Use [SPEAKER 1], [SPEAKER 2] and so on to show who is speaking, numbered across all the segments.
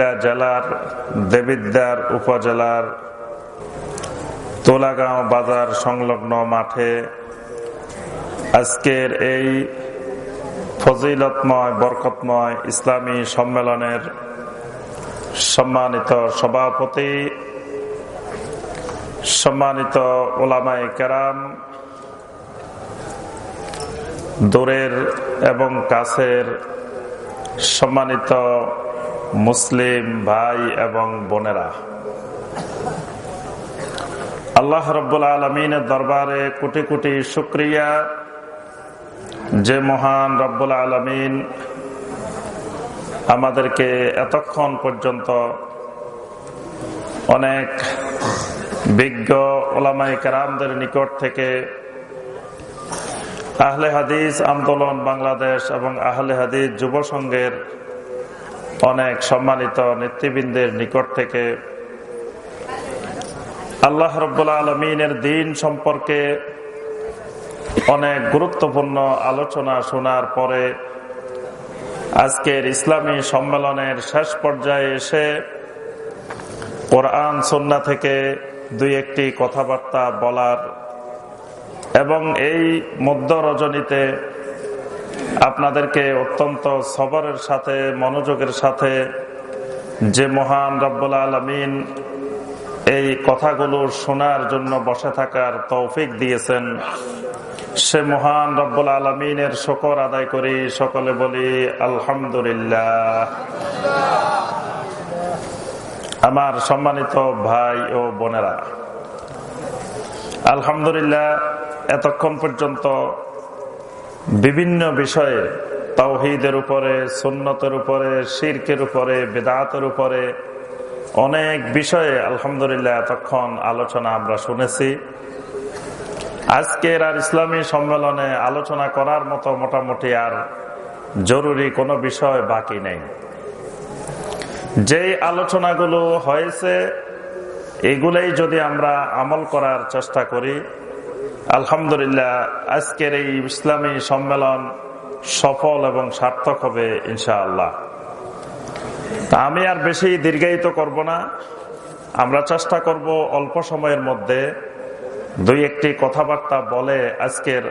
[SPEAKER 1] কুমিল্লা জেলার দেবিদ্যার উপজেলার তোলাগাঁও বাজার সংলগ্ন মাঠে আজকের এই ফজিলতময়, বরকতময় ইসলামী সম্মেলনের সম্মানিত সভাপতি, সম্মানিত ওলামাই কেরাম, দূরের এবং কাছের সম্মানিত মুসলিম ভাই এবং বোনেরা। আল্লাহ রব্বুল আলমিনের দরবারে কোটি কোটি শুক্রিয়া। যে মহান রব্বুল আলমিন আমাদেরকে এতক্ষণ পর্যন্ত অনেক বিজ্ঞ ওলামাই কারামদের নিকট থেকে আহলে হাদিস আন্দোলন বাংলাদেশ এবং আহলে হাদিস যুব সংঘের অনেক সম্মানিত নেতৃবৃন্দের নিকট থেকে আল্লাহ রব্বুল্লা আলমিনের দিন সম্পর্কে অনেক গুরুত্বপূর্ণ আলোচনা শোনার পরে আজকের ইসলামী সম্মেলনের শেষ পর্যায়ে এসে কোরআন, সন্না থেকে দুই একটি কথাবার্তা বলার এবং এই মধ্য রজনীতে আপনাদেরকে অত্যন্ত সবরের সাথে, মনোযোগের সাথে যে মহান রব্বুল আলমিন এই কথাগুলো শোনার জন্য বসে থাকার তৌফিক দিয়েছেন, সে মহান রব্বুল আলমিনের শকর আদায় করি, সকলে বলি আলহামদুলিল্লাহ। আমার সম্মানিত ভাই ও বোনেরা, আলহামদুলিল্লাহ, এতক্ষণ পর্যন্ত বিভিন্ন বিষয়ে, তাওহিদের উপরে, সুন্নতের উপরে, শির্কের উপরে, বেদাতের উপরে অনেক বিষয়ে আলহামদুলিল্লাহ এতক্ষণ আলোচনা আমরা শুনেছি। আজকের আর ইসলামী সম্মেলনে আলোচনা করার মতো মোটামুটি আর জরুরি কোনো বিষয় বাকি নেই। যেই আলোচনাগুলো হয়েছে, এগুলোই যদি আমরা আমল করার চেষ্টা করি আলহামদুলিল্লাহ, আজকের এই ইসলামী সম্মেলন সফল এবং সার্থক হবে ইনশাআল্লাহ। আমি আর বেশি দীর্ঘায়িত করব না। আমরা চেষ্টা করব অল্প সময়ের মধ্যে দুই একটি কথাবার্তা বলে আজকের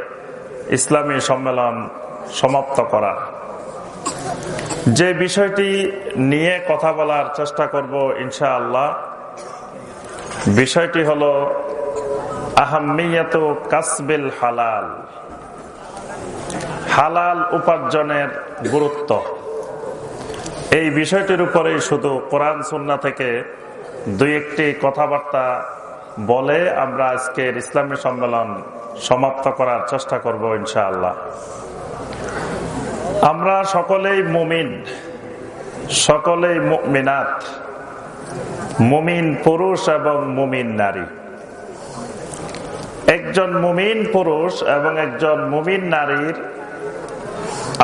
[SPEAKER 1] ইসলামী সম্মেলন সমাপ্ত করা যে বিষয়টি নিয়ে কথা বলার চেষ্টা করব ইনশাআল্লাহ, বিষয়টি হলো আহমিয়ত কাসবিল হালাল। হালাল উপার্জনের গুরুত্ব। এই বিষয়টির উপরে শুধু কোরআন সুন্না থেকে দুই একটি কথাবার্তা বলে আমরা আজকের ইসলামী সম্মেলন সমাপ্ত করার চেষ্টা করব ইনশাআল্লাহ। আমরা সকলেই মুমিন, সকলেই মিনাত মুমিন পুরুষ এবং মুমিন নারী। একজন মুমিন পুরুষ এবং একজন মুমিন নারীর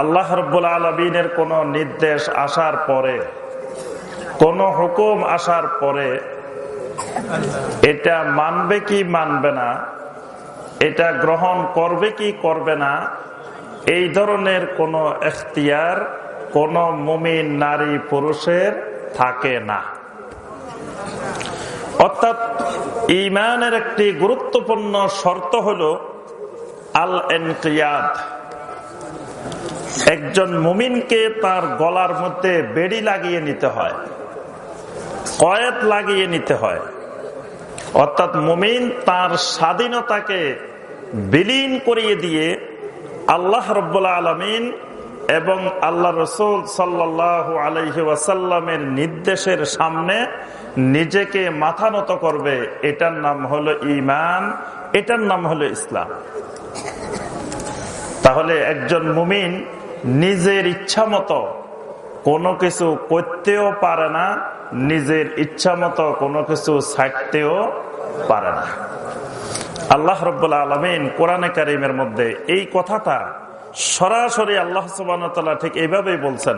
[SPEAKER 1] আল্লাহ রব্বুল আলমিনের কোন নির্দেশ আসার পরে, কোন হুকুম আসার পরে এটা মানবে কি মানবে না, এটা গ্রহণ করবে কি করবে না, এই ধরনের কোন এখতিয়ার কোন মুমিন নারী পুরুষের থাকে না। অর্থাৎ ইমানের একটি গুরুত্বপূর্ণ শর্ত হল আল এনকিয়াদ একজন মুমিনকে তার গলার মধ্যে বেড়ি লাগিয়ে নিতে হয়, কয়েত লাগিয়ে নিতে হয়। অর্থাৎ মুমিন তার স্বাধীনতাকে বিলীন করিয়ে দিয়ে আল্লাহ রব্বুল্লা আলমিন এবং আল্লাহ রসুল সাল্লাহ আলহি ওয়াসাল্লামের নির্দেশের সামনে নিজেকে মাথা নত করবে, এটার নাম হলো ইমান এটার নাম হলো ইসলাম। তাহলে একজন মুমিন নিজের ইচ্ছা মতো কোনো কিছু করতেও পারে না, নিজের ইচ্ছা মতো কোনো কিছু ছাড়তেও পারে না। আল্লাহ রব্বুল্লা আলমিন কোরআনে কারিমের মধ্যে এই কথাটা সরাসরি আল্লাহ সুবান ঠিক এইভাবেই বলছেন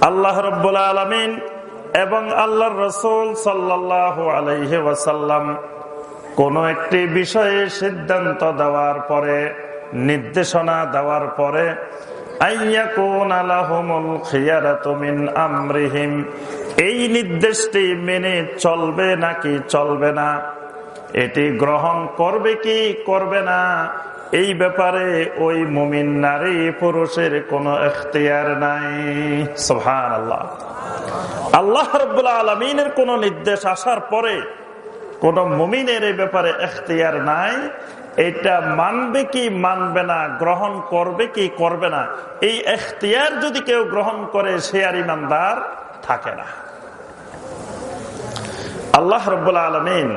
[SPEAKER 1] আল্লাহ রব্বুল আলমিন এবং আল্লাহর রসুল সাল্লাহ আলাইহি ওয়াসাল্লাম কোন একটি বিষয়ে সিদ্ধান্ত দেওয়ার পরে, নির্দেশনা দেওয়ার পরে এই নির্দেশটি মেনে চলবে নাকি চলবে না? এটি গ্রহণ করবে কি করবে না? এই ব্যাপারে ওই মুমিন নারী পুরুষের কোন এখতিয়ার নাই। সোহান আল্লাহ আল্লাহ রবাহ আলমিনের কোন নির্দেশ আসার পরে কোন মুমিনের এই ব্যাপারে এখতিয়ার নাই। এটা মানবে কি, মানবে না, গ্রহণ করবে কি, করবে না, এই এখতিয়ার যদি কেউ গ্রহণ করে, সে আর ইমানদার থাকে না। আল্লাহ রবাহ আলমিন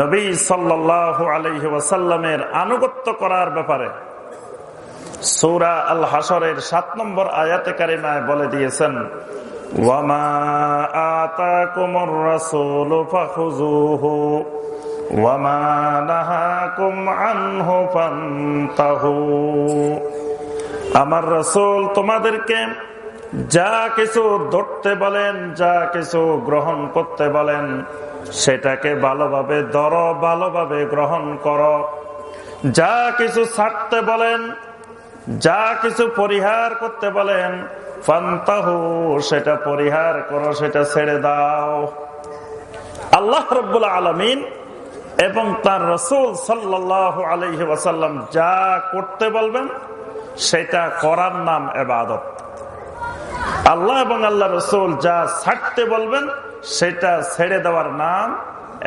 [SPEAKER 1] নবী সাল্লাহ আলহি ওয়াসাল্লামের আনুগত্য করার ব্যাপারে সৌরা আল হাসরের সাত নম্বর আয়াতে কারিমায় বলে দিয়েছেন, ওয়ামা আমার রসুল তোমাদেরকে যা কিছু ধরতে বলেন, যা কিছু গ্রহণ করতে বলেন সেটাকে ভালোভাবে ধর, ভালোভাবে গ্রহণ করো। যা কিছু ছাড়তে বলেন, যা কিছু পরিহার করতে বলেন, ফান্তাহু, সেটা পরিহার করো, সেটা ছেড়ে দাও। আল্লাহ আলমিন এবং তার রসুল সাল্লাহ যা করতে বলবেন, সেটা করার নাম এবাদত। আল্লাহ এবং আল্লাহ রসুল যা ছাড়তে বলবেন সেটা ছেড়ে দেওয়ার নাম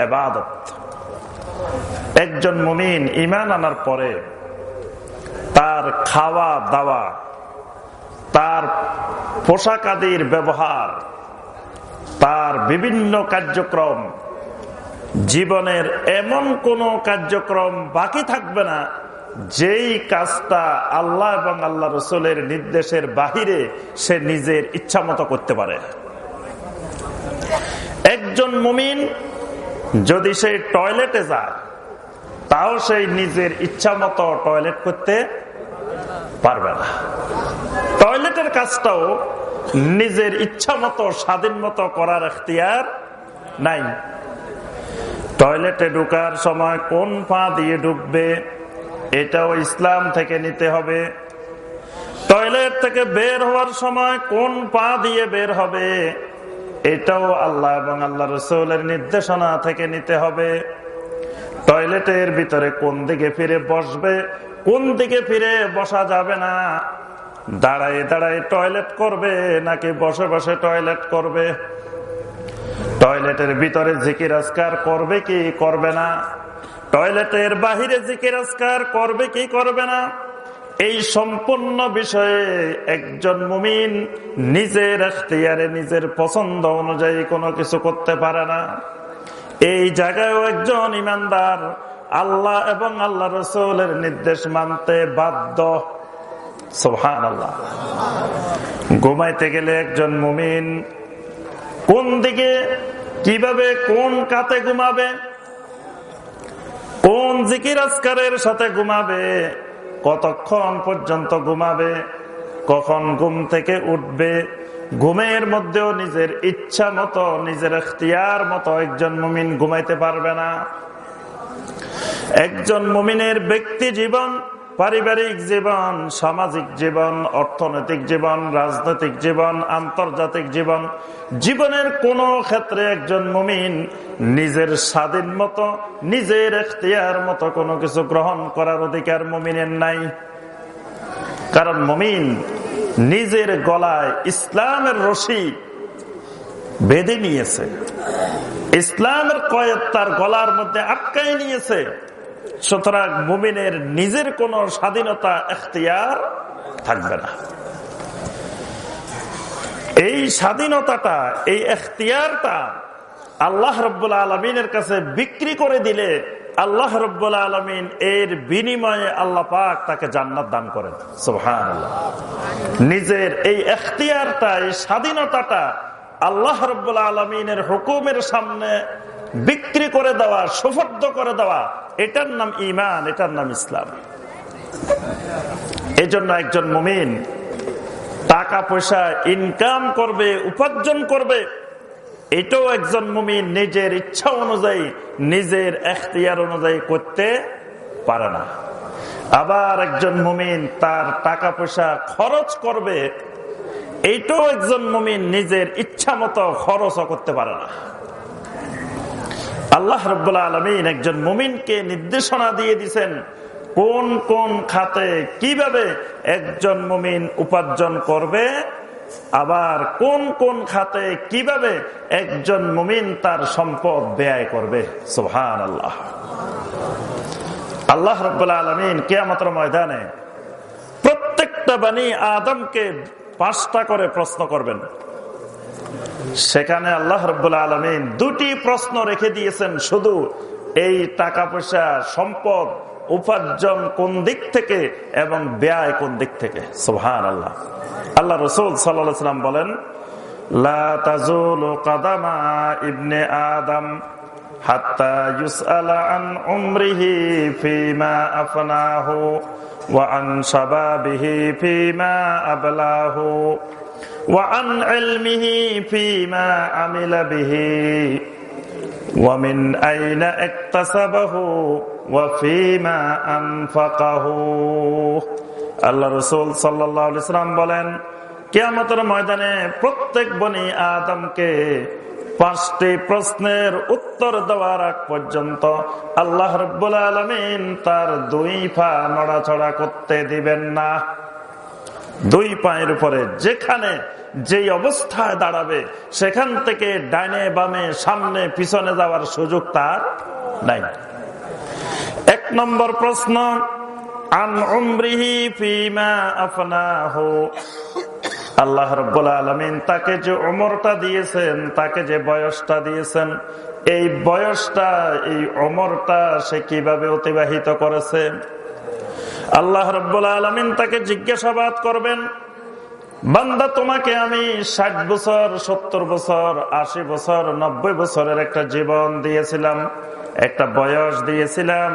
[SPEAKER 1] এবাদত। একজন মুমিন ইমান আনার পরে তার খাওয়া দাওয়া, তার পোশাক আদির ব্যবহার, তার বিভিন্ন কার্যক্রম, জীবনের এমন কোন কার্যক্রম বাকি থাকবে না, যেই কাজটা আল্লাহ এবং আল্লাহ রসুলের নির্দেশের বাহিরে সে নিজের ইচ্ছা মতো করতে পারে। একজন মুমিন যদি সে টয়লেটে যায়, তাও সেই নিজের ইচ্ছা মতো টয়লেট করতে পারবে না। টয়লেটের কাজটাও নিজের ইচ্ছা মতো, স্বাধীন মতো করার এখতিয়ার নাই। টয়লেটে ঢুকার সময় কোন পা দিয়ে ঢুকবে, এটাও ইসলাম থেকে নিতে হবে। টয়লেট থেকে বের হওয়ার সময় কোন পা দিয়ে বের হবে এটাও আল্লাহ এবং আল্লাহ রসৌলের নির্দেশনা থেকে নিতে হবে। টয়লেটের ভিতরে কোন দিকে ফিরে বসবে, কোন দিকে ফিরে বসা যাবে না? দাঁড়ায় দাঁড়ায় টয়লেট করবে নাকি বসে বসে টয়লেট করবে? টয়লেটের ভিতরে জিকির আজকার করবে কি করবে না? টয়লেটের বাহিরে জিকির আজকার করবে কি করবে না? এই সম্পূর্ণ বিষয়ে একজন মুমিন নিজের এখতিয়ারে, নিজের পছন্দ অনুযায়ী কোনো কিছু করতে পারে না। এই জায়গায়ও একজন ইমানদার আল্লাহ এবং আল্লাহ রসুলের নির্দেশ মানতে বাধ্য। আল্লাহ ঘুমাইতে গেলে একজন মুমিন কোন দিকে, কীভাবে, কোন কাতে ঘুমাবে, কোন জিকির আজকারের সাথে ঘুমাবে কতক্ষণ পর্যন্ত ঘুমাবে, কখন ঘুম থেকে উঠবে, ঘুমের মধ্যেও নিজের ইচ্ছা মতো, নিজের এখতিয়ার মতো একজন মুমিন ঘুমাইতে পারবে না। একজন মুমিনের ব্যক্তি জীবন পারিবারিক জীবন, সামাজিক জীবন, অর্থনৈতিক জীবন, রাজনৈতিক জীবন, আন্তর্জাতিক জীবন, জীবনের কোন ক্ষেত্রে একজন মুমিন নিজের স্বাধীন মতো, নিজের এখতিয়ার মতো কোনো কিছু গ্রহণ করার অধিকার মুমিনের নাই। কারণ মুমিন নিজের গলায় ইসলামের রশি বেঁধে নিয়েছে। ইসলামের কয়েদ তার গলার মধ্যে আটকাই নিয়েছে। সুতরাং মুমিনের নিজের কোন স্বাধীনতা এখতিয়ার থাকবে না। এই স্বাধীনতাটা, এই এখতিয়ারটা আল্লাহ রব্বুল আলমিনের কাছে বিক্রি করে দিলে আল্লাহ রব্বুল আলমিন এর বিনিময়ে আল্লাহ পাক তাকে জান্নাত দান করেন। সুহান নিজের এই এখতিয়ারটা, এই স্বাধীনতাটা আল্লাহ রব্বুল আলমিনের হুকুমের সামনে বিক্রি করে দেওয়া, সুফর্দ করে দেওয়া এটার নাম ইমান এটার নাম ইসলাম। এই জন্য একজন মুমিন টাকা পয়সা ইনকাম করবে, উপার্জন করবে, এটাও একজন মুমিন নিজের ইচ্ছা অনুযায়ী, নিজের এখতিয়ার অনুযায়ী করতে পারে না। আবার একজন মুমিন তার টাকা পয়সা খরচ করবে এইটাও একজন মুমিন নিজের ইচ্ছা মতো খরচও করতে পারে না। আল্লাহ রব্বুল্লা আলমিন একজন মুমিনকে নির্দেশনা দিয়ে দিছেন, কোন কোন খাতে কীভাবে একজন মুমিন উপার্জন করবে, আবার কোন কোন খাতে কীভাবে একজন মুমিন তার সম্পদ ব্যয় করবে। সোহান আল্লাহ আল্লাহ রবাহ আলমিন কেয়ামতর ময়দানে প্রত্যেকটা বাণী আদমকে পাঁচটা করে প্রশ্ন করবেন। সেখানে আল্লাহ রবাহ আলমিন দুটি প্রশ্ন রেখে দিয়েছেন, শুধু এই টাকা পয়সা সম্পদ উপার্জন কোন দিক থেকে এবং ব্যয় কোন দিক থেকে? সোহান আল্লাহ আল্লাহ রসুল সাল্লাম বলেন ইবনে আদম আফনাহু ওয়া আন ফিমা ফিমা আমিলা বিহি, ওয়া মিন আইনা ইকতাসাবাহু, ওয়া ফিমা আনফাকাহু। আল্লাহ রসুল সাল্লাম বলেন, কেয়ামতের ময়দানে প্রত্যেক বনি আদমকে পাঁচটি প্রশ্নের উত্তর দেওয়ার আগ পর্যন্ত আল্লাহ রব্বুল আলমিন তার দুই পা নড়াচড়া করতে দিবেন না। দুই পায়ের উপরে যেখানে যেই অবস্থায় দাঁড়াবে, সেখান থেকে ডাইনে বামে সামনে পিছনে যাওয়ার সুযোগ তার নাই। এক নম্বর প্রশ্ন আল্লাহ রব্বুল আলমিন তাকে যে অমরটা দিয়েছেন, তাকে যে বয়সটা দিয়েছেন, এই বয়সটা, এই অমরটা সে কীভাবে অতিবাহিত করেছে? আল্লাহ রব্বুল আলমিন তাকে জিজ্ঞাসাবাদ করবেন, বান্দা তোমাকে আমি ষাট বছর, সত্তর বছর, আশি বছর, নব্বই বছরের একটা জীবন দিয়েছিলাম, একটা বয়স দিয়েছিলাম।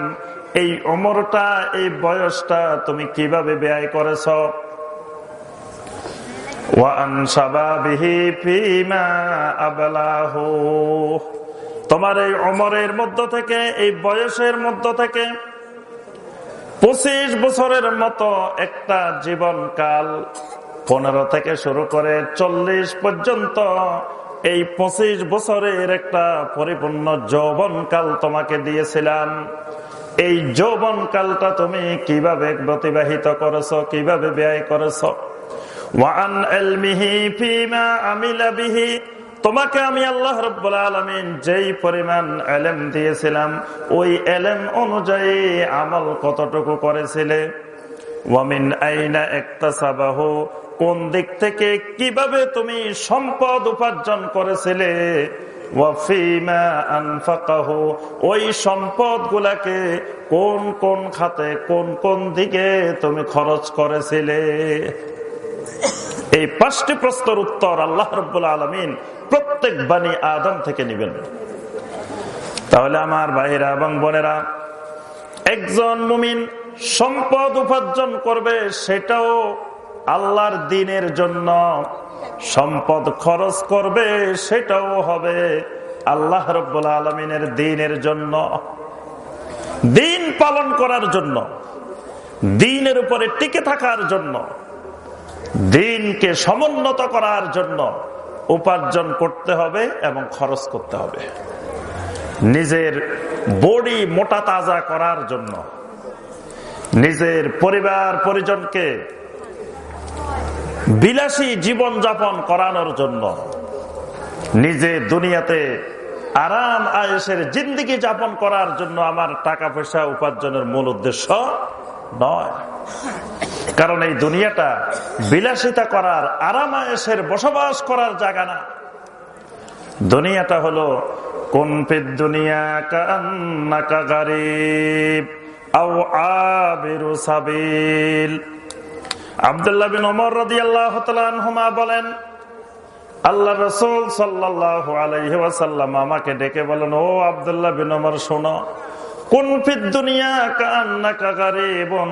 [SPEAKER 1] এই অমরটা এই বয়সটা তুমি কীভাবে ব্যয় করেছ? তোমার এই অমরের মধ্য থেকে, এই বয়সের মধ্য থেকে পঁচিশ বছরের মতো একটা জীবনকাল পনেরো থেকে শুরু করে চল্লিশ পর্যন্ত এই পঁচিশ বছরের একটা পরিপূর্ণ যৌবনকাল তোমাকে দিয়েছিলাম। এই যৌবন কালটা তুমি কীভাবে অতিবাহিত করেছ, কীভাবে ব্যয় করেছ? ওয়ান তোমাকে আমি আল্লাহ রব্বুল আলমিন যেই পরিমাণ এলেম দিয়েছিলাম, ওই এলেম অনুযায়ী আমল কতটুকু করেছিলে? ওয়ামিন সাবাহ কোন দিক থেকে কীভাবে তুমি সম্পদ উপার্জন করেছিলে? ওই সম্পদ গুলাকে কোন কোন খাতে, কোন কোন দিকে তুমি খরচ করেছিলে? এই পাঁচটি প্রশ্নের উত্তর আল্লাহ রব্বুল্লা আলমিন প্রত্যেক বাণী আদম থেকে নিবেন। তাহলে আমার ভাইরা এবং বোনেরা, একজন মুমিন সম্পদ উপার্জন করবে সেটাও আল্লাহর দিনের জন্য। সম্পদ খরচ করবে সেটাও হবে আল্লাহ রব্বুল আলমিনের দিনের জন্য। দিন পালন করার জন্য, দিনের উপরে টিকে থাকার জন্য। দিনকে সমুন্নত করার জন্য উপার্জন করতে হবে এবং খরচ করতে হবে। নিজের বডি মোটা তাজা করার জন্য, নিজের পরিবার, পরিজনকে বিলাসী জীবন যাপন করানোর জন্য, নিজে দুনিয়াতে আরাম আয়েসের জিন্দিগি যাপন করার জন্য আমার টাকা পয়সা উপার্জনের মূল উদ্দেশ্য নয়। কারণ এই দুনিয়াটা বিলাসিতা করার আরাম আয়সের বসবাস করার জায়গা না। দুনিয়াটা হলো, কোন দুনিয়া কান্নাকা গরিব আবিরু সাবিল। আবদুল্লাহ বলেন, আল্লাহ আলাইসাল্লাম আমাকে ডেকে বলেন, ও আবদুল্লাহ বিন শোনো, কোন দুনিয়া কান্না কাকারে বোন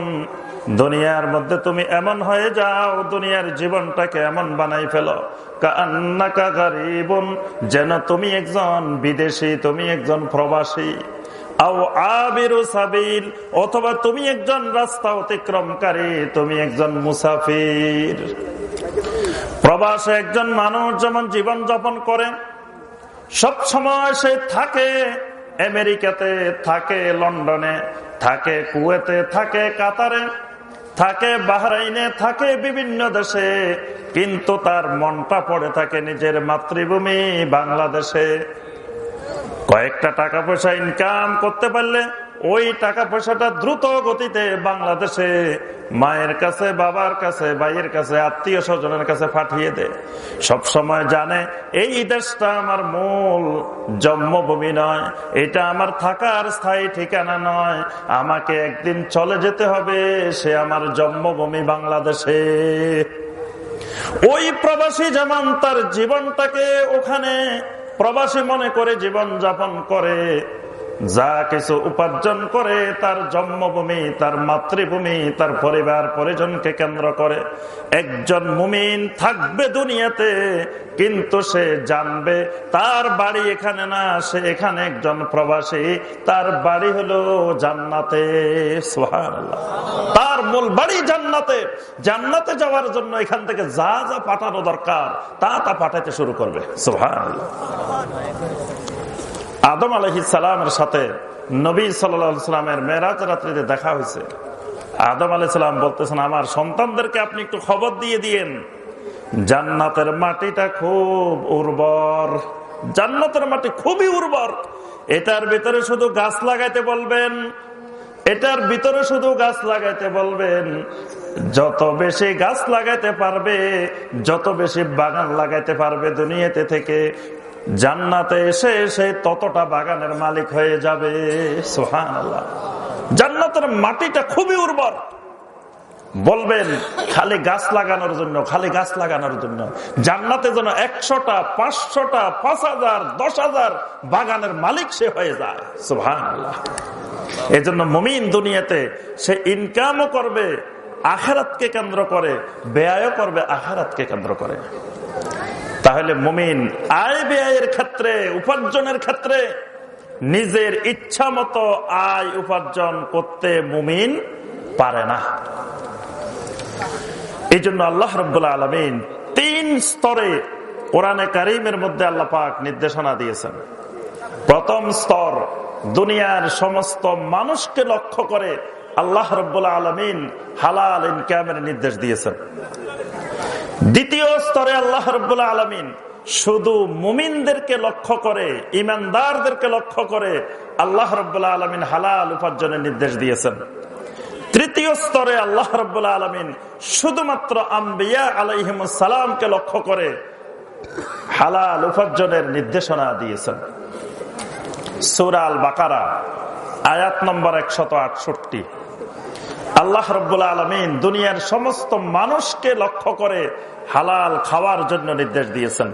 [SPEAKER 1] দুনিয়ার মধ্যে তুমি এমন হয়ে যাও, দুনিয়ার জীবনটাকে এমন বানাই ফেলো। কান্না কাকারে যেন তুমি একজন বিদেশি, তুমি একজন প্রবাসী। অথবা তুমি একজন রাস্তা অতিক্রমকারী, তুমি একজন মুসাফির। প্রবাসে একজন মানুষ যেমন জীবন যাপন করে, সব সময় সে থাকে আমেরিকাতে, থাকে লন্ডনে, থাকে কুয়েতে, থাকে কাতারে। থাকে বাহরাইনে, থাকে বিভিন্ন দেশে, কিন্তু তার মনটা পড়ে থাকে নিজের মাতৃভূমি বাংলাদেশে। কয়েকটা টাকা পয়সা ইনকাম করতে পারলে ওই টাকা পয়সাটা দ্রুত গতিতে বাংলাদেশে মায়ের কাছে, বাবার কাছে, ভাইয়ের কাছে, আত্মীয় স্বজনের কাছে পাঠিয়ে দে। সব সময় জানে, এই দেশটা আমার মূল জন্মভূমি নয়, এটা আমার থাকার স্থায়ী ঠিকানা নয়, আমাকে একদিন চলে যেতে হবে, সে আমার জন্মভূমি বাংলাদেশে। ওই প্রবাসী যেমন তার জীবনটাকে ওখানে প্রবাসী মনে করে জীবন যাপন করে যা কিছু উপার্জন করে তার জন্মভূমি, তার মাতৃভূমি, তার পরিবার, পরিজনকে কেন্দ্র করে। একজন মুমিন থাকবে দুনিয়াতে, কিন্তু সে জানবে তার বাড়ি এখানে না, সে এখানে একজন প্রবাসী, তার বাড়ি হলো জান্নাতে। তার মূল বাড়ি জান্নাতে। জান্নাতে যাওয়ার জন্য এখান থেকে যা যা পাঠানো দরকার, তা তা পাঠাতে শুরু করবে। সোহান আদম সালামের সাথে নবী সাল্লামের মেরাজ রাত্রিতে দেখা হয়েছে। আদম সালাম বলতেছেন, আমার সন্তানদেরকে আপনি একটু খবর দিয়ে দিয়েন। জান্নাতের মাটিটা খুব উর্বর। জান্নাতের মাটি খুবই উর্বর। এটার ভিতরে শুধু গাছ লাগাইতে বলবেন, এটার ভিতরে শুধু গাছ লাগাইতে বলবেন। যত বেশি গাছ লাগাইতে পারবে, যত বেশি বাগান লাগাইতে পারবে দুনিয়াতে থেকে জান্নাতে এসে এসে ততটা বাগানের মালিক হয়ে যাবে। সোহান আল্লাহ জান্নাতের মাটিটা খুবই উর্বর। বলবেন, খালি গাছ লাগানোর জন্য, খালি গাছ লাগানোর জন্য। জান্নাতে যেন একশোটা, পাঁচশোটা পাঁচ হাজার দশ হাজার বাগানের মালিক সে হয়ে যায়। সোহান আল্লাহ এই জন্য মমিন দুনিয়াতে সে ইনকামও করবে, আখারাতকে কেন্দ্র করে, ব্যয়ও করবে, আখারাতকে কেন্দ্র করে তাহলে মুমিন আয় ব্যয়ের ক্ষেত্রে, উপার্জনের ক্ষেত্রে নিজের ইচ্ছা মতো আয় উপার্জন করতে মুমিন পারে না। এই জন্য আল্লাহ রব্বুল্লা আলমিন তিন স্তরে কোরআনে কারিমের মধ্যে আল্লাহ পাক নির্দেশনা দিয়েছেন। প্রথম স্তর, দুনিয়ার সমস্ত মানুষকে লক্ষ্য করে আল্লাহ রব্বুল্লা আলমিন হালাল ইনকামের নির্দেশ দিয়েছেন। দ্বিতীয় স্তরে আল্লাহ রব্বুল্লাহ আলমিন শুধু মুমিনদেরকে লক্ষ্য করে ইমানদারদেরকে লক্ষ্য করে আল্লাহ রব্বুল্লাহ আলমিন হালাল উপার্জনের নির্দেশ দিয়েছেন। তৃতীয় স্তরে আল্লাহ রব্বুল্লাহ আলমিন শুধুমাত্র আম্বিয়া আলাইহিম সালামকে লক্ষ্য করে হালাল উপার্জনের নির্দেশনা দিয়েছেন। সুরাল বাকারা আয়াত নম্বর একশত আটষট্টি। আল্লাহ রব্বুল্লা আলমিন দুনিয়ার সমস্ত মানুষকে লক্ষ্য করে হালাল খাওয়ার জন্য নির্দেশ দিয়েছেন।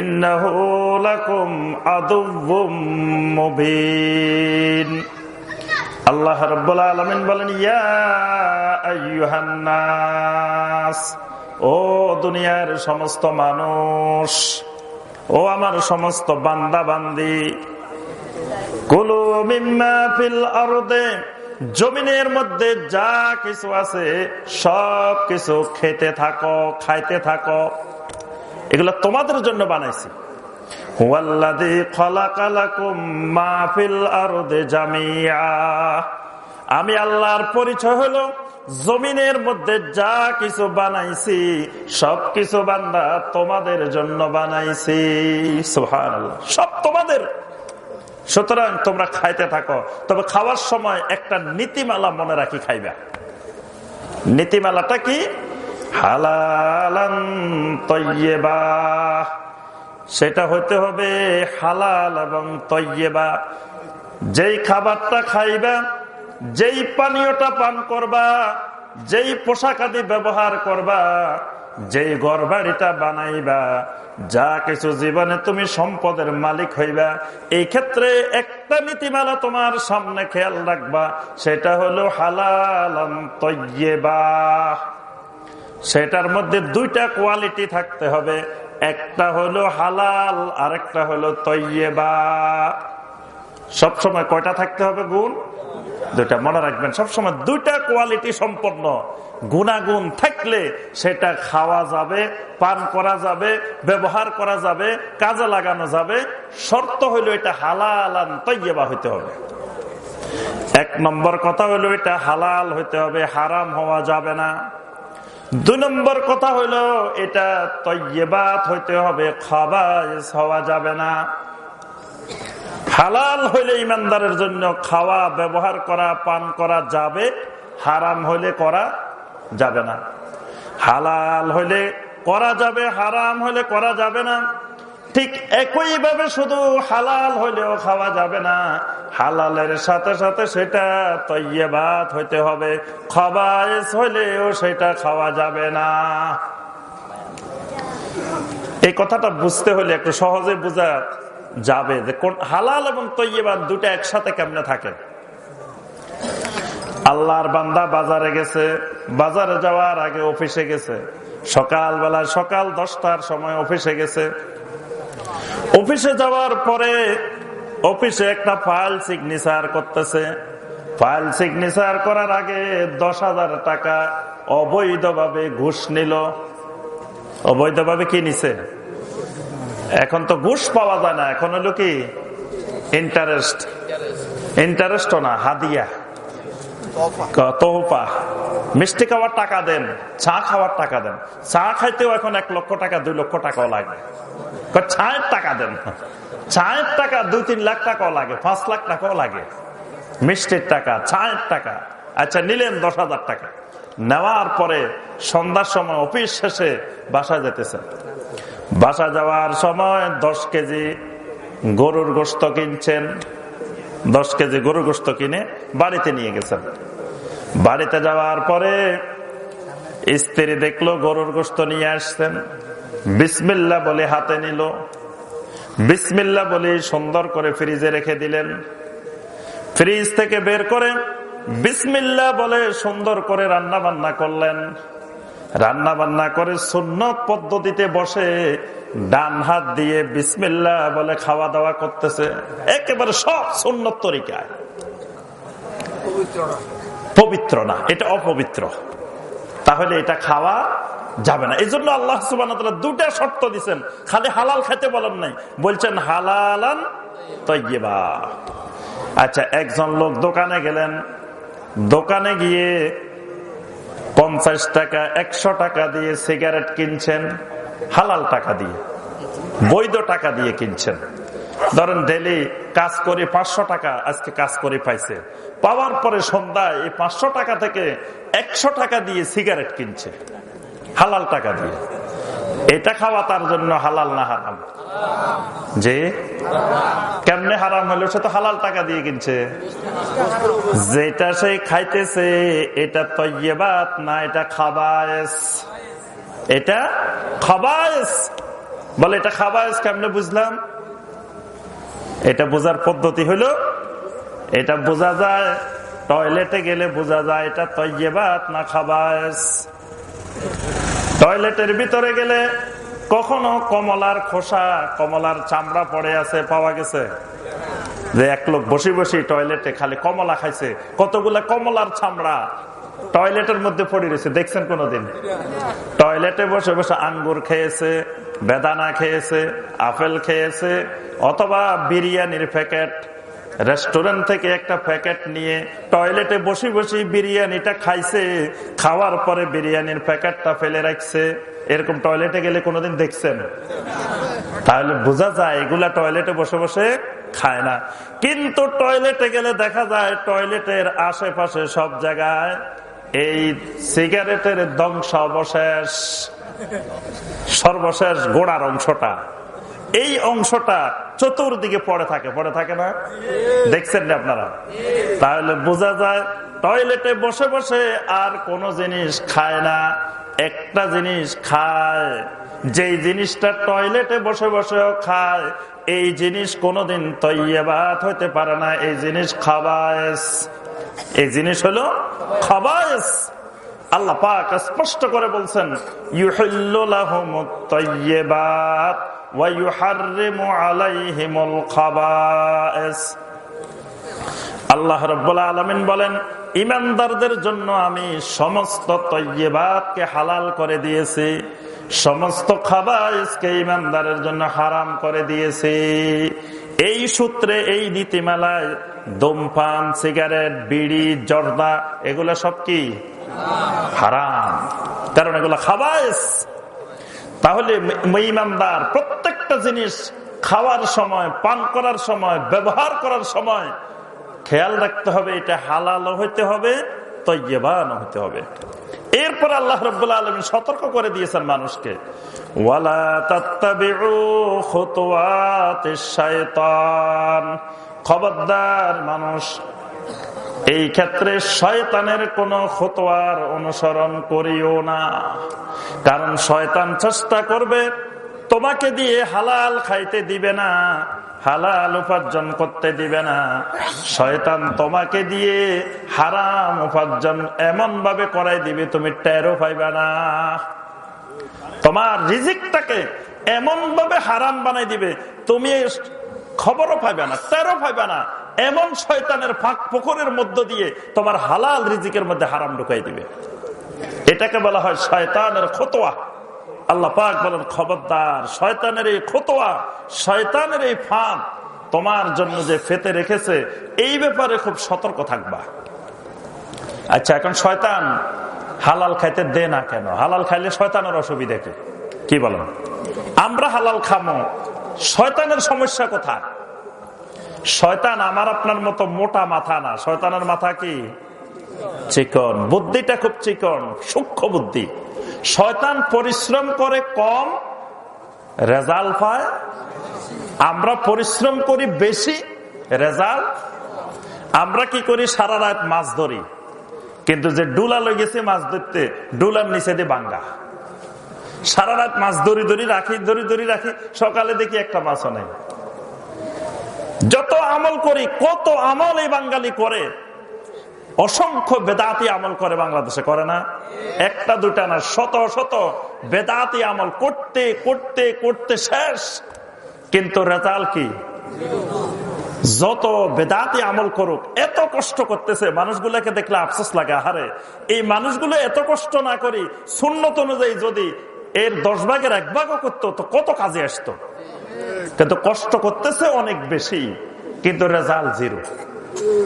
[SPEAKER 1] ইন্নাহু লাকুম আদুব্বুম মুবিন। আল্লাহ রব্বুল আলমিন বলেন ইয়াহান্নাস ও দুনিয়ার সমস্ত মানুষ, ও আমার সমস্ত বান্দা বান্দি কুলু ফিল আরদে, জমিনের মধ্যে যা কিছু আছে, সব কিছু খেতে থাকো, খাইতে থাকো। এগুলো তোমাদের জন্য বানাইছি। আমি আল্লাহর পরিচয় হলো জমিনের মধ্যে যা কিছু বানাইছি সব কিছু বান্দা তোমাদের জন্য বানাইছি। সব তোমাদের। সুতরাং তোমরা খাইতে থাকো, তবে খাওয়ার সময় একটা নীতিমালা মনে রাখি খাইবা। নীতিমালাটা কি? হালালান তৈবা সেটা হতে হবে হালাল এবং তৈবা যেই খাবারটা খাইবা, যেই পানীয়টা পান করবা, যেই পোশাক আদি ব্যবহার করবা, যেই ঘর বাড়িটা বানাইবা, যা কিছু জীবনে তুমি সম্পদের মালিক হইবা, এই ক্ষেত্রে একটা নীতিমালা তোমার সামনে খেয়াল রাখবা, সেটা হলো হালাল তৈবা সেটার মধ্যে দুইটা কোয়ালিটি থাকতে হবে। একটা হলো হালাল আর একটা হলো তৈবা সবসময় কয়টা থাকতে হবে গুণ? দুটা মনে রাখবেন, সবসময় দুইটা কোয়ালিটি সম্পন্ন। গুণাগুণ থাকলে সেটা খাওয়া যাবে, পান করা যাবে, ব্যবহার করা যাবে, কাজে লাগানো যাবে। শর্ত হইল এটা হালাল তৈবা হইতে হবে। এক নম্বর কথা হইল এটা হালাল হইতে হবে, হারাম হওয়া যাবে না। দুই নম্বর কথা হইল, এটা তৈবাত হইতে হবে খাবাজ হওয়া যাবে না। হালাল হইলে ইমানদারের জন্য খাওয়া, ব্যবহার করা, পান করা যাবে, হারাম হইলে করা যাবে না। হালাল হইলে করা যাবে, হারাম হইলে করা যাবে না। ঠিক একই ভাবে শুধু হালাল হইলেও খাওয়া যাবে না। হালালের সাথে সাথে সেটা তৈবাত হইতে হবে। খবাইস হইলেও সেটা খাওয়া যাবে না। এই কথাটা বুঝতে হলে একটু সহজে বোঝা যাবে যে কোন হালাল এবং তৈবাদ দুটা একসাথে কেমনে থাকে। আল্লাহর বান্দা বাজারে গেছে, বাজারে যাওয়ার আগে অফিসে গেছে। সকালবেলা সকাল দশটার সময় অফিসে গেছে। অফিসে যাওয়ার পরে অফিসে একটা ফাইল সিগনেচার করতেছে। ফাইল সিগনেচার করার আগে দশ হাজার টাকা অবৈধভাবে ঘুষ নিল। অবৈধভাবে কি নিছে? এখন তো ঘুষ পাওয়া যায় না, এখন হলো কি? ইন্টারেস্ট ইন্টারেস্ট না, হাদিয়া। তোহপা মিষ্টি খাওয়ার টাকা দেন, চা খাওয়ার টাকা দেন। চা খাইতেও এখন এক লক্ষ টাকা, দুই লক্ষ টাকাও লাগে। চায়ের টাকা দেন। চায়ের টাকা, দুই তিন লাখ টাকাও লাগে, পাঁচ লাখ টাকাও লাগে। মিষ্টির টাকা, চায়ের টাকা। আচ্ছা নিলেন দশ হাজার টাকা। নেওয়ার পরে সন্ধ্যার সময় অফিস শেষে বাসা যেতেছে বাসা যাওয়ার সময় দশ কেজি গরুর গোস্ত কিনছেন। দশ কেজি গরুর গোস্ত কিনে বাড়িতে নিয়ে গেছেন। বাড়িতে যাওয়ার পরে স্ত্রী দেখল, গরুর গোস্ত নিয়ে আসছেন। বিসমিল্লা বলে হাতে নিল। বিসমিল্লা বলে সুন্দর করে ফ্রিজে রেখে দিলেন। ফ্রিজ থেকে বের করে বিসমিল্লা বলে সুন্দর করে রান্না বান্না করলেন। রান্না বান্না করে সুন্নত পদ্ধতিতে বসে ডান হাত দিয়ে বিসমিল্লা বলে খাওয়া দাওয়া করতেছে। একেবারে সব সুন্নত তরিকায়। পবিত্র না, এটা অপবিত্র। তাহলে এটা খাওয়া যাবে না। এই জন্য আল্লাহ সুবান দুটা শর্ত দিচ্ছেন খালি হালাল খাইতে বলেন নাই। বলছেন, হালালান তৈবা আচ্ছা একজন লোক দোকানে গেলেন। দোকানে গিয়ে পঞ্চাশ টাকা, একশো টাকা দিয়ে সিগারেট কিনছেন, হালাল টাকা দিয়ে, বৈধ টাকা দিয়ে কিনছেন। ধরেন ডেলি কাজ করে পাঁচশো টাকা, আজকে কাজ করে পাইছে। পাওয়ার পরে সন্ধ্যায় এই পাঁচশো টাকা থেকে একশো টাকা দিয়ে সিগারেট কিনছে। হালাল টাকা দিয়ে। এটা খাওয়া তার জন্য হালাল না হারাম? যে কেমনে হারাম হলো? সে তো হালাল টাকা দিয়ে কিনছে। যেটা সে খাইতেছে, এটা তৈবাত না, এটা খাবায়স। এটা খাবায়স। বলে এটা খাবায়স কেমনে বুঝলাম? এটা বোঝার পদ্ধতি হলো, এটা বোঝা যায় টয়লেটে গেলে বোঝা যায় এটা তৈবাত না খাবায়স টয়লেটের ভিতরে গেলে কখনো কমলার খোসা, কমলার চামড়া পড়ে আছে, পাওয়া গেছে? যে এক লোক বসে বসে টয়লেটে খালি কমলা খাইছে, কতগুলা কমলার চামড়া? টয়লেটের মধ্যে পড়ে রয়েছে, দেখছেন কোনদিন? টয়লেটে বসে বসে আঙ্গুর খেয়েছে, বেদানা খেয়েছে, আপেল খেয়েছে, অথবা বিরিয়ানির প্যাকেট। রেস্টুরেন্ট থেকে একটা প্যাকেট নিয়ে টয়লেটে বসে বসে বিরিয়ানিটা খাইছে, খাওয়ার পরে বিরিয়ানির প্যাকেটটা ফেলে রাখছে। এরকম টয়লেটে গেলে কোনোদিন দেখছেন? তাহলে বোঝা যায়, এগুলা টয়লেটে বসে বসে খায় না। কিন্তু টয়লেটে গেলে দেখা যায়, টয়লেটের আশেপাশে সব জায়গায় এই সিগারেটের ধ্বংস অবশেষ সর্বশেষ গোড়ার অংশটা, এই অংশটা চতুর্দিকে পড়ে থাকে পড়ে থাকে না? দেখছেন না আপনারা? তাহলে বোঝা যায় টয়লেটে বসে বসে আর কোন জিনিস খায় না, একটা জিনিস খায়। যেই জিনিসটা টয়লেটে বসে বসেও খায়, এই জিনিস কোনোদিন তৈবাত হইতে পারে না, এই জিনিস খাবায়স। এই জিনিস হলো খাবায়স আল্লাহ পাক স্পষ্ট করে বলছেন আল্লাহ রাব্বুল আলামিন বলেন, ইমানদারদের জন্য আমি সমস্ত তৈবাতকে হালাল করে দিয়েছি, সমস্ত খাবাইসকে ইমানদারের জন্য হারাম করে দিয়েছি। এই সূত্রে, এই নীতিমালায় ধূমপান, সিগারেট, বিড়ি, জর্দা, এগুলো সব কি? হারাম। কারণ এগুলো খাবাইস তাহলে ইমানদার প্রত্যেকটা জিনিস খাওয়ার সময়, পান করার সময়, ব্যবহার করার সময় খেয়াল রাখতে হবে, এটা হালাল হইতে হবে তৈবান হইতে হবে। এরপর আল্লাহ রবাহ আলমী সতর্ক করে দিয়েছেন মানুষকে। খবরদার মানুষ, এই ক্ষেত্রে শয়তানের কোন খতোয়ার অনুসরণ করিও না। কারণ শয়তান চেষ্টা করবে তোমাকে দিয়ে হালাল খাইতে দিবে না, হালাল উপার্জন করতে দিবে না। শয়তান তোমাকে দিয়ে হারাম উপার্জন এমন ভাবে করাই দিবে, তুমি টেরো পাইবে না। তোমার রিজিকটাকে এমন ভাবে হারাম বানাই দিবে, তুমি খবরও পাইবে না তেরো পাইবে না। এমন শয়তানের ফাঁক পুকুরের মধ্য দিয়ে তোমার হালাল রিজিকের মধ্যে হারাম ঢুকাই দিবে। এটাকে বলা হয় শয়তানের খতোয়া। আল্লাহ পাক বলেন, খবরদার, শয়তানের এই খতোয়া, শয়তানের এই ফাঁক তোমার জন্য যে ফেতে রেখেছে, এই ব্যাপারে খুব সতর্ক থাকবা। আচ্ছা এখন শয়তান হালাল খাইতে দে না কেন? হালাল খাইলে শয়তানের অসুবিধা কি? কি বলেন? আমরা হালাল খামো, শয়তানের সমস্যা কোথায়? শয়তান আমার আপনার মতো মোটা মাথা না। শয়তানের মাথা কি? চিকন। বুদ্ধিটা খুব চিকন, সূক্ষ্ম বুদ্ধি। শয়তান পরিশ্রম করে কম, রেজাল্ট পায়। আমরা পরিশ্রম করি বেশি, রেজাল্ট। আমরা কি করি? সারা রাত মাছ ধরি। কিন্তু যে ডুলা লই গেছে মাছ ধরতে, ডুলার নিচে দিয়ে বাঙ্গা। সারা রাত মাছ ধরি ধরি রাখি, ধরি ধরি রাখি, সকালে দেখি একটা মাছও নেই। যত আমল করি, কত আমল এই বাঙালি করে অসংখ্য বেদাতি আমল করে বাংলাদেশে, করে না? একটা, দুটা না, শত শত বেদাতি আমল করতে করতে করতে শেষ। কিন্তু রেজাল কি? যত বেদাতি আমল করুক, এত কষ্ট করতেছে, মানুষগুলোকে দেখলে আফসোস লাগে, আহারে। এই মানুষগুলো এত কষ্ট না করি শূন্যত অনুযায়ী যদি এর দশ ভাগের এক ভাগও করতো, তো কত কাজে আসতো? কিন্তু কষ্ট করতেছে অনেক বেশি, কিন্তু রেজাল্ট জিরো।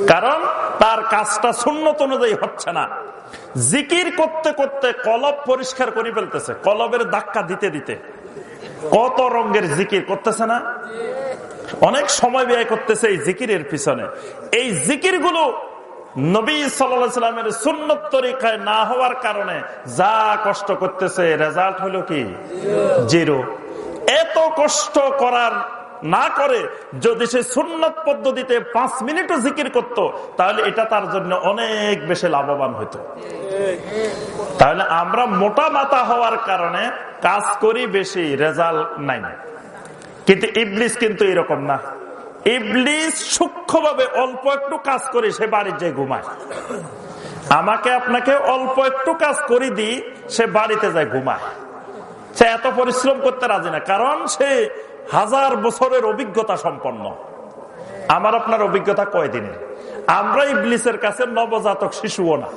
[SPEAKER 1] কারণ তার কাজটা শূন্যত অনুযায়ী হচ্ছে না। জিকির করতে করতে কলব পরিষ্কার করে ফেলতেছে, কলবের ধাক্কা দিতে দিতে। কত রঙের জিকির করতেছে না? অনেক সময় ব্যয় করতেছে এই জিকিরের পিছনে। এই জিকিরগুলো নবী সাল্লামের সুন্নত তরিকায় না হওয়ার কারণে যা কষ্ট করতেছে রেজাল্ট হলো কি? জিরো। এত কষ্ট করার না করে, যদি সে সুন্নত পদ্ধতিতে পাঁচ মিনিটও জিকির করত, তাহলে এটা তার জন্য অনেক বেশি লাভবান হইত। তাহলে আমরা মোটা মাথা হওয়ার কারণে কাজ করি বেশি, রেজাল্ট নাই। কিন্তু ইবলিস কিন্তু এরকম না। ইবলিস সূক্ষ্মভাবে অল্প একটু কাজ করে, সে বাড়ির যে ঘুমায়। আমাকে আপনাকে অল্প একটু কাজ করে দিই, সে বাড়িতে যায় ঘুমায়। সে এত পরিশ্রম করতে রাজি না, কারণ সে হাজার বছরের অভিজ্ঞতা সম্পন্ন। আমার আপনার অভিজ্ঞতা কয়দিনের আমরা ইবলিসের কাছে নবজাতক শিশুও না।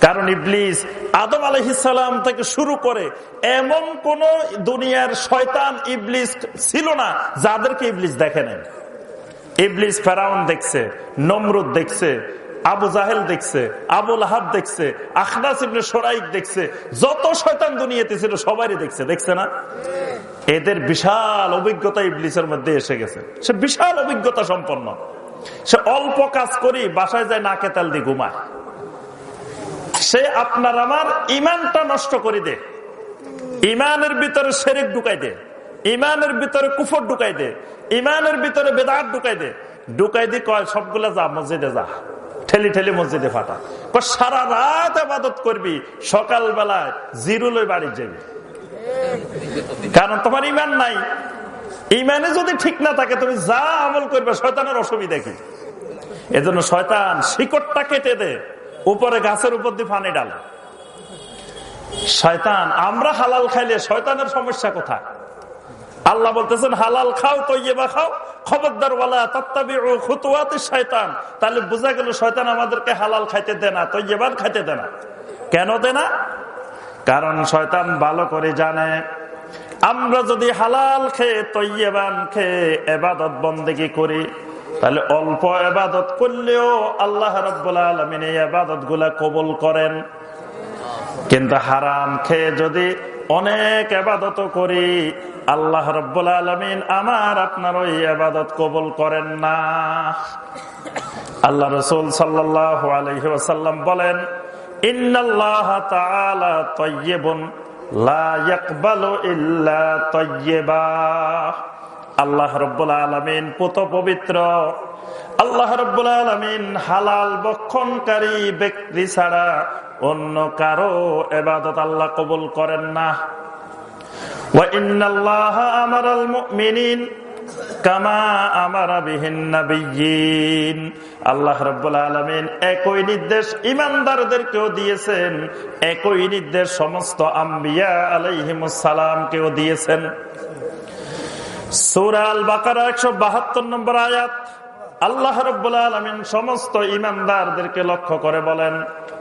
[SPEAKER 1] কারণ ইবলিস আদম আলহিসাম থেকে শুরু করে এমন কোন দুনিয়ার শয়তান ইবলিস ছিল না যাদেরকে ইবলিস দেখে নেন ইবলিস ফেরাউন দেখছে, নমরুদ দেখছে আবু জাহেল দেখছে আবুল আহাব দেখছে, আখনাস ইবনে সরাইক দেখছে, যত শয়তান দুনিয়াতে ছিল সবারই দেখছে দেখছে না? এদের বিশাল অভিজ্ঞতা ইবলিসের মধ্যে এসে গেছে। সে বিশাল অভিজ্ঞতা সম্পন্ন। সে অল্প কাজ করি বাসায় যায় নাকে তেল দিয়ে ঘুমায়। সে আপনার আমার ইমানটা নষ্ট করে দে ইমানের ভিতরে শেরেক ঢুকাই দে ইমানের ভিতরে কুফর ঢুকাই দে ইমানের ভিতরে বেদাত ঢুকাই দে ঢুকাই দি কয়, সবগুলা যা, মসজিদে যা। ঠেলি ঠেলি মসজিদে ফাটা। সারা রাত আবাদত করবি, সকালবেলায় জিরুলই বাড়ি যাবি। কারণ তোমার ইমান নাই। ইমানে যদি ঠিক না থাকে, তুমি যা আমল করবে, শয়তানের অসুবিধা কি? এজন্য শয়তান শিকড়টা কেটে দে, উপরে গাছের উপর দিয়ে পানি ডাল শয়তান, আমরা হালাল খাইলে শয়তানের সমস্যা কোথায়? আল্লাহ বলতেছেন, হালাল খাও তৈবা খাও। শয়তান। তাহলে বোঝা গেল শয়তান আমাদেরকে হালাল খাইতে দে না তৈবার খাইতে দে না। কেন দে না? কারণ শয়তান ভালো করে জানে, আমরা যদি হালাল খেয়ে তৈবান খেয়ে এবাদত বন্দেগি করি, তাহলে অল্প এবাদত করলেও আল্লাহ রব্বুল আলমিন এই আবাদতগুলা কবল করেন। কিন্তু হারাম খেয়ে যদি অনেক আবাদত করি। আল্লাহ রব্বুল আলমিন আমার আপনার ওই আবাদত কবল করেন না। আল্লাহ রসুল সাল্লাহ আলহিসাল্লাম বলেন, ইন্নাল্লাহ তাআলা তাইয়্যিবুন, লা ইয়াকবালু ইল্লা তাইয়্যিবা। আল্লাহ রব্বুল আলমিন পুত পবিত্র। আল্লাহ রব্বুল আলমিন হালাল বক্ষণকারী ব্যক্তি ছাড়া অন্য কারও এবাদত আল্লাহ কবুল করেন না। আল্লাহ আলমিন একই নির্দেশ দিয়েছেন, একই নির্দেশ সমস্ত দিয়েছেন। একশো বাহাত্তর নম্বর আয়াত। আল্লাহ রব্বুল আলমিন সমস্ত ইমানদারদেরকে লক্ষ্য করে বলেন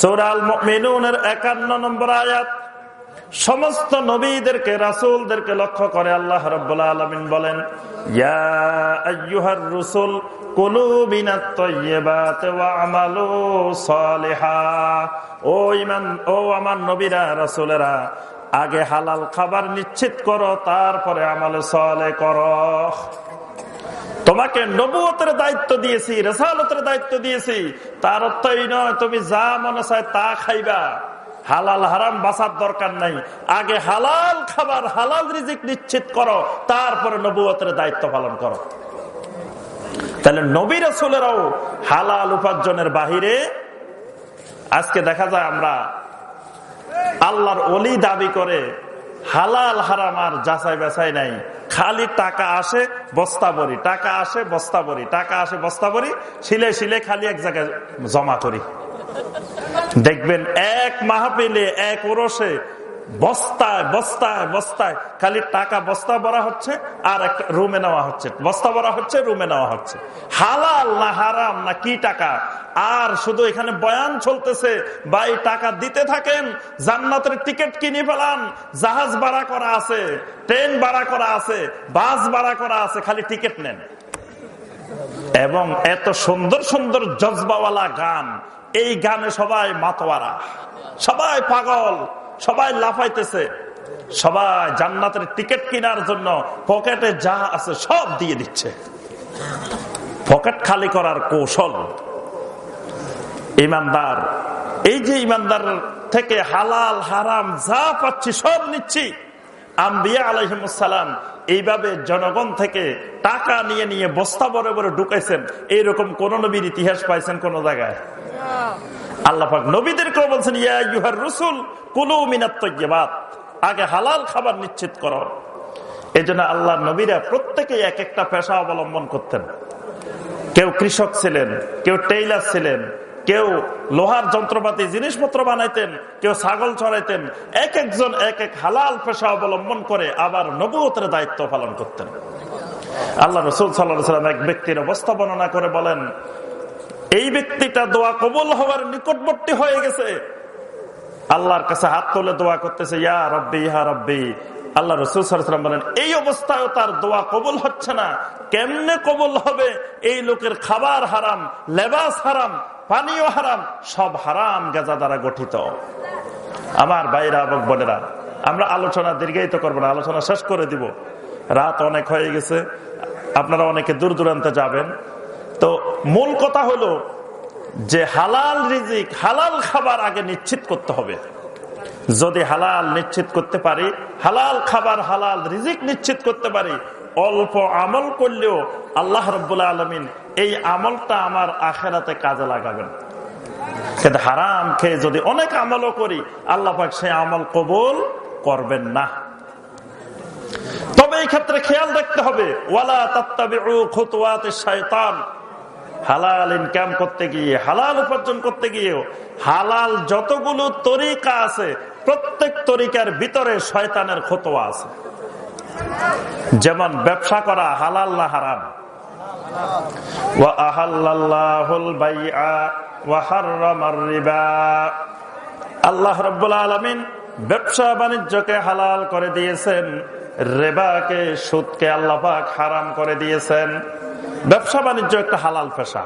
[SPEAKER 1] সূরা আল মুমিনুনের 51 নম্বর আয়াত, সমস্ত নবীদেরকে, রাসুলদেরকে লক্ষ্য করে আল্লাহ রব্বুল আলমিন বলেন রসুল ও ইমান ও আমার নবীরা, রাসুলেরা, আগে হালাল খাবার নিশ্চিত করো, তারপরে আমালে সলে কর। তোমাকে নবুয়তের দায়িত্ব দিয়েছি, রেসালতের দায়িত্ব দিয়েছি। তার অর্থ এই নয়, তুমি যা মনে চায় তা খাইবা। হালাল হারাম বাঁচার দরকার নাই। আগে হালাল খাবার, হালাল রিজিক নিশ্চিত করো, তারপরে নবুয়তের দায়িত্ব পালন করো। তাহলে নবী রসুলেরাও হালাল উপার্জনের বাহিরে, আজকে দেখা যায় আমরা আল্লাহর অলি দাবি করে হালাল হারাম আর যাচাই বাছাই নাই। খালি টাকা আসে, বস্তা বরি টাকা আসে, বস্তা বরি টাকা আসে, বস্তা বরি শিলে শিলে খালি এক জায়গায় জমা করি। দেখবেন এক মাহপিলে এক ওরসে বস্তায় বস্তায় বস্তায়। খালি টাকা বস্তা ভরা হচ্ছে আর একটা রুমে নেওয়া হচ্ছে। বস্তা ভরা হচ্ছে, রুমে নেওয়া হচ্ছে। হালাল না হারাম না কি টাকা? আর শুধু এখানে বয়ান চলতেছে বা টাকা দিতে থাকেন, জান্নাতের টিকিট কিনে ফেলান, জাহাজ ভাড়া করা আছে, ট্রেন ভাড়া করা আছে, বাস ভাড়া করা আছে, খালি টিকিট নেন। এবং এত সুন্দর সুন্দর জজবাওয়ালা গান, এই গানে সবাই মাতোয়ারা, সবাই পাগল। সবাই লাফাইতেছে। সবাই জান্নাতের টিকিট কেনার জন্য পকেটে যা আছে সব দিয়ে দিচ্ছে। পকেট খালি করার কৌশল। ইমানদার, এই যে ইমানদার থেকে হালাল, হারাম যা পাচ্ছি সব নিচ্ছি। আলহিমসালাম এইভাবে জনগণ থেকে টাকা নিয়ে নিয়ে বস্তা বড় বড় ঢুকাইছেন। এইরকম কোন নবীর ইতিহাস পাইছেন কোন জায়গায়? আল্লাহাক বলছেন, ইয়া ইউহার রসুল, কুলু আগে হালাল খাবার নিশ্চিত করো। এই জন্য আল্লাহ নবীরা প্রত্যেকে এক একটা পেশা অবলম্বন করতেন। কেউ কৃষক ছিলেন, কেউ টেইলার ছিলেন, কেউ লোহার যন্ত্রপাতি, জিনিসপত্র বানাইতেন, কেউ ছাগল চড়াইতেন। এক একজন এক এক হালাল পেশা অবলম্বন করে আবার নবুয়তের দায়িত্ব পালন করতেন। আল্লাহ রসুল সাল্লাহ সাল্লাম এক ব্যক্তির অবস্থা বর্ণনা করে বলেন এই ব্যক্তিটা দোয়া কবুল হওয়ার নিকটবর্তী হয়ে গেছে। আল্লাহর কাছে হাত তুলে দোয়া করতেছে, ইয়া রব্বি ইহা রব্বি। আল্লাহ রসুল সাল্লাম বলেন, এই অবস্থায় তার দোয়া কবুল হচ্ছে না। কেমনে কবুল হবে? এই লোকের খাবার হারাম, লেবাস হারাম, পানীয় হারাম, সব হারাম, গাজা দ্বারা গঠিত। আমার বাইরা এবং বোনেরা, আমরা আলোচনা দীর্ঘায়িত করব না, আলোচনা শেষ করে দিব। রাত অনেক হয়ে গেছে, আপনারা অনেকে দূর দূরান্তে যাবেন। তো মূল কথা হলো যে হালাল রিজিক, হালাল খাবার আগে নিশ্চিত করতে হবে। যদি হালাল নিশ্চিত করতে পারি, হালাল খাবার, হালাল রিজিক নিশ্চিত করতে পারি, অল্প আমল করলেও আল্লাহ রব্বুল্লাহ আলমিন এই আমলটা আমার আখেরাতে কাজে লাগাবেন। কিন্তু হারাম খেয়ে যদি অনেক আমলও করি, আল্লাহ সেই আমল কবুল করবেন না। তবে এই ক্ষেত্রে খেয়াল রাখতে হবে, ওয়ালা তাত্তাবি শয়তান হালাল ইনকাম করতে গিয়ে, হালাল উপার্জন করতে গিয়েও, হালাল যতগুলো তরিকা আছে, প্রত্যেক তরিকার ভিতরে শয়তানের খতোয়া আছে। যেমন ব্যবসা করা, হালাল না হারাম? আল্লাহ রব্বুল্লা আলমিন ব্যবসা বাণিজ্যকে হালাল করে দিয়েছেন, রেবাকে, সুদকে আল্লাপাক হারাম করে দিয়েছেন। ব্যবসা বাণিজ্য একটা হালাল পেশা।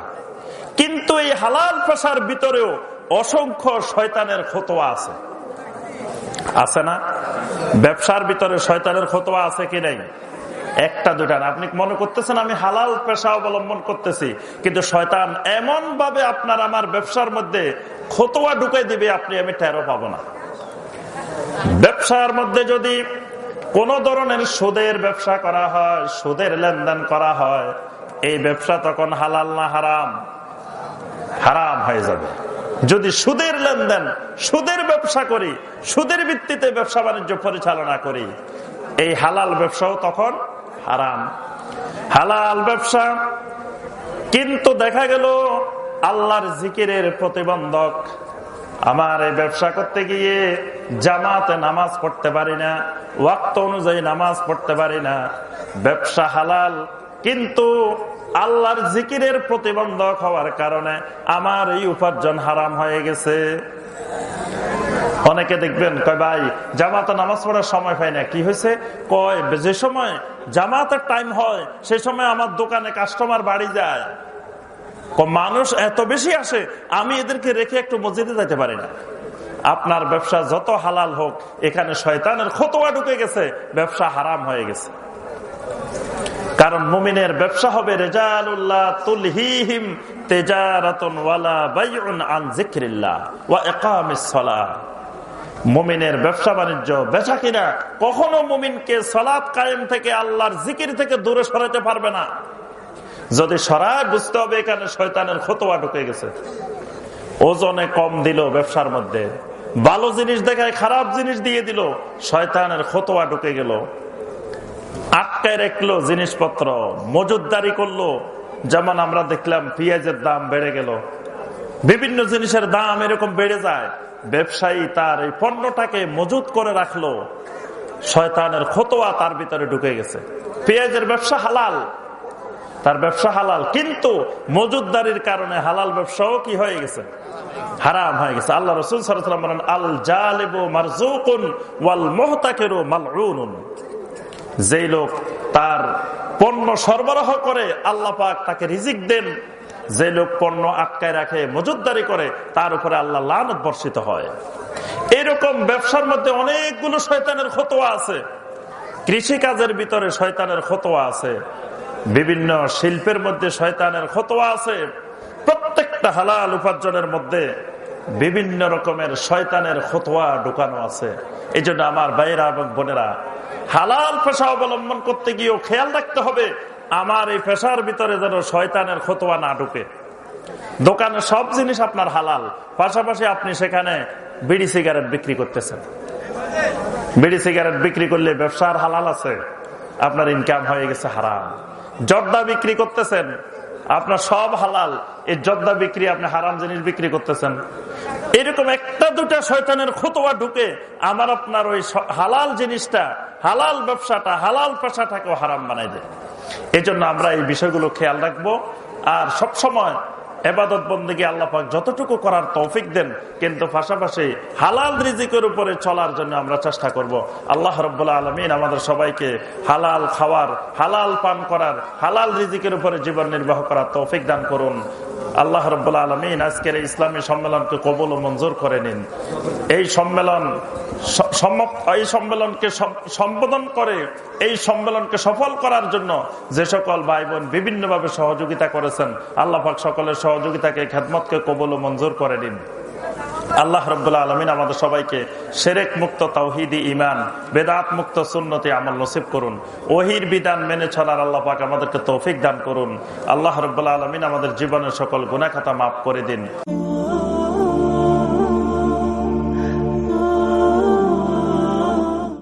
[SPEAKER 1] কিন্তু এই হালাল পেশার ভিতরেও অসংখ্য শয়তানের খতোয়া আছে। আছে না? ব্যবসার ভিতরে শয়তানের খতোয়া আছে কি নেই? একটা দুটা আপনি মনে করতেছেন আমি হালাল পেশা অবলম্বন করতেছি, কিন্তু শয়তান এমন ভাবে আপনার আমার ব্যবসার মধ্যে খতোয়া ঢুকে দিবে, আপনি আমি টেরো পাবো না। ব্যবসার মধ্যে যদি কোন ধরনের সুদের ব্যবসা করা হয়, সুদের লেনদেন করা হয় এই ব্যবসা তখন হালাল না হারাম? হারাম হয়ে যাবে। যদি সুদের লেনদেন, সুদের ব্যবসা করি, সুদের ভিত্তিতে ব্যবসা বাণিজ্য পরিচালনা করি, এই হালাল ব্যবসাও তখন হারাম। হালাল ব্যবসা কিন্তু দেখা গেল আল্লাহর জিকিরের প্রতিবন্ধক। আমার এই ব্যবসা করতে গিয়ে জামাতে নামাজ পড়তে পারি না, ওয়াক্ত অনুযায়ী নামাজ পড়তে পারি না। ব্যবসা হালাল, কিন্তু আল্লাহর জিকিরের প্রতিবন্ধক হওয়ার কারণে আমার এই উপার্জন হারাম হয়ে গেছে। অনেকে দেখবেন, কয়, ভাই, জামাতে নামাজ পড়ার সময় পাই না, কি হয়েছে? কয়, যে সময় জামাতের টাইম হয়, সে সময় আমার দোকানে কাস্টমার বাড়ি যায়। মানুষ এত বেশি আসে, আমি এদেরকে রেখে একটু মসজিদে যেতে পারি না। আপনার ব্যবসা যত হালাল হোক, এখানে শয়তানের খতোয়া ঢুকে গেছে, ব্যবসা হারাম হয়ে গেছে। কারণ মুমিনের ব্যবসা হবে রেজালুল্লাহ বাইউন ওয়া মুমিনের ব্যবসা বাণিজ্য বেচা কিনা কখনো মুমিনকে সালাত কায়েম থেকে আল্লাহর জিকির থেকে দূরে সরাতে পারবে না। যদি সরায় বুঝতে হবে এখানে শয়তানের খতোয়া ঢুকে গেছে। ওজনে কম দিল ব্যবসার মধ্যে, ভালো জিনিস দেখায় খারাপ জিনিস দিয়ে দিল, শয়তানের খতোয়া ঢুকে গেল। আটকায় রাখল জিনিসপত্র মজুদদারি করল। যেমন আমরা দেখলাম পেঁয়াজের দাম বেড়ে গেল। বিভিন্ন জিনিসের দাম এরকম বেড়ে যায়। ব্যবসায়ী তার এই পণ্যটাকে মজুদ করে রাখল। শয়তানের খতোয়া তার ভিতরে ঢুকে গেছে। পেঁয়াজের ব্যবসা হালাল। তার ব্যবসা হালাল, কিন্তু মজুদদারির কারণে হালাল ব্যবসাও কি হয়ে গেছে? হারাম হয়ে গেছে। আল্লাহ রসুল সাল্লাম বলেন আল জালেবু মারজুকুন ওয়াল মোহতাকেরও মালউন যেই লোক তার পণ্য সরবরাহ করে আল্লাহ পাক তাকে রিজিক দেন যে লোক পণ্য আটকায় রাখে মজুদারি করে, তার উপরে আল্লাহ বর্ষিত হয়। এরকম ব্যবসার মধ্যে অনেকগুলো শয়তানের খতোয়া আছে। কৃষি কাজের ভিতরে শয়তানের খতোয়া আছে। বিভিন্ন শিল্পের মধ্যে শয়তানের খতোয়া আছে। প্রত্যেকটা হালাল উপার্জনের মধ্যে বিভিন্ন রকমের শয়তানের খতোয়া ঢুকানো আছে। এই আমার ভাইয়েরা এবং বোনেরা হালাল পেশা অবলম্বন করতে গিয়েও খেয়াল রাখতে হবে, আমার এই পেশার ভিতরে যেন শয়তানের খতোয়া না ঢুকে। দোকানে সব জিনিস আপনার হালাল, পাশাপাশি আপনি সেখানে বিড়ি সিগারেট বিক্রি করতেছেন। বিড়ি সিগারেট বিক্রি করলে ব্যবসার হালাল আছে, আপনার ইনকাম হয়ে গেছে হারাম। জর্দা বিক্রি করতেছেন, আপনার সব হালাল, এই জর্দা বিক্রি আপনি হারাম জিনিস বিক্রি করতেছেন। এরকম একটা দুটা শয়তানের খুতোয়া ঢুকে আমার আপনার ওই হালাল জিনিসটা, হালাল ব্যবসাটা, হালাল পেশাটাকেও হারাম বানাই দেয়। জন্য আমরা এই বিষয়গুলো খেয়াল রাখব। আর সব সময় এবাদত বন্দীকে আল্লাপাক যতটুকু করার তৌফিক দেন, কিন্তু পাশাপাশি হালাল রিজিকের উপরে চলার জন্য আমরা চেষ্টা করব। আল্লাহ রব্বুল্লাহ আলমিন আমাদের সবাইকে হালাল খাওয়ার, হালাল পান করার, হালাল রিজিকের উপরে জীবন নির্বাহ করার তৌফিক দান করুন। আল্লাহ রব্বুল্লা আলমিন আজকের এই ইসলামী সম্মেলনকে কবল ও মঞ্জুর করে নিন। এই সম্মেলন এই সম্মেলনকে সম্বোধন করে, এই সম্মেলনকে সফল করার জন্য যে সকল ভাই বোন বিভিন্নভাবে সহযোগিতা করেছেন আল্লাহফাক সকলের সহযোগিতাকে, খেদমতকে কবল ও মঞ্জুর করে নিন। আল্লাহ রবাহ আলমিন আমাদের সবাইকে সেরেক মুক্ত তাওহিদি ইমান বেদাত মুক্ত সুন্নতি আমল নসিব করুন। ওহির বিধান মেনে চলার আল্লাহ পাক আমাদেরকে তৌফিক দান করুন। আল্লাহ রব্বুল্লাহ আলমিন আমাদের জীবনের সকল গুণাখাতা মাফ করে দিন।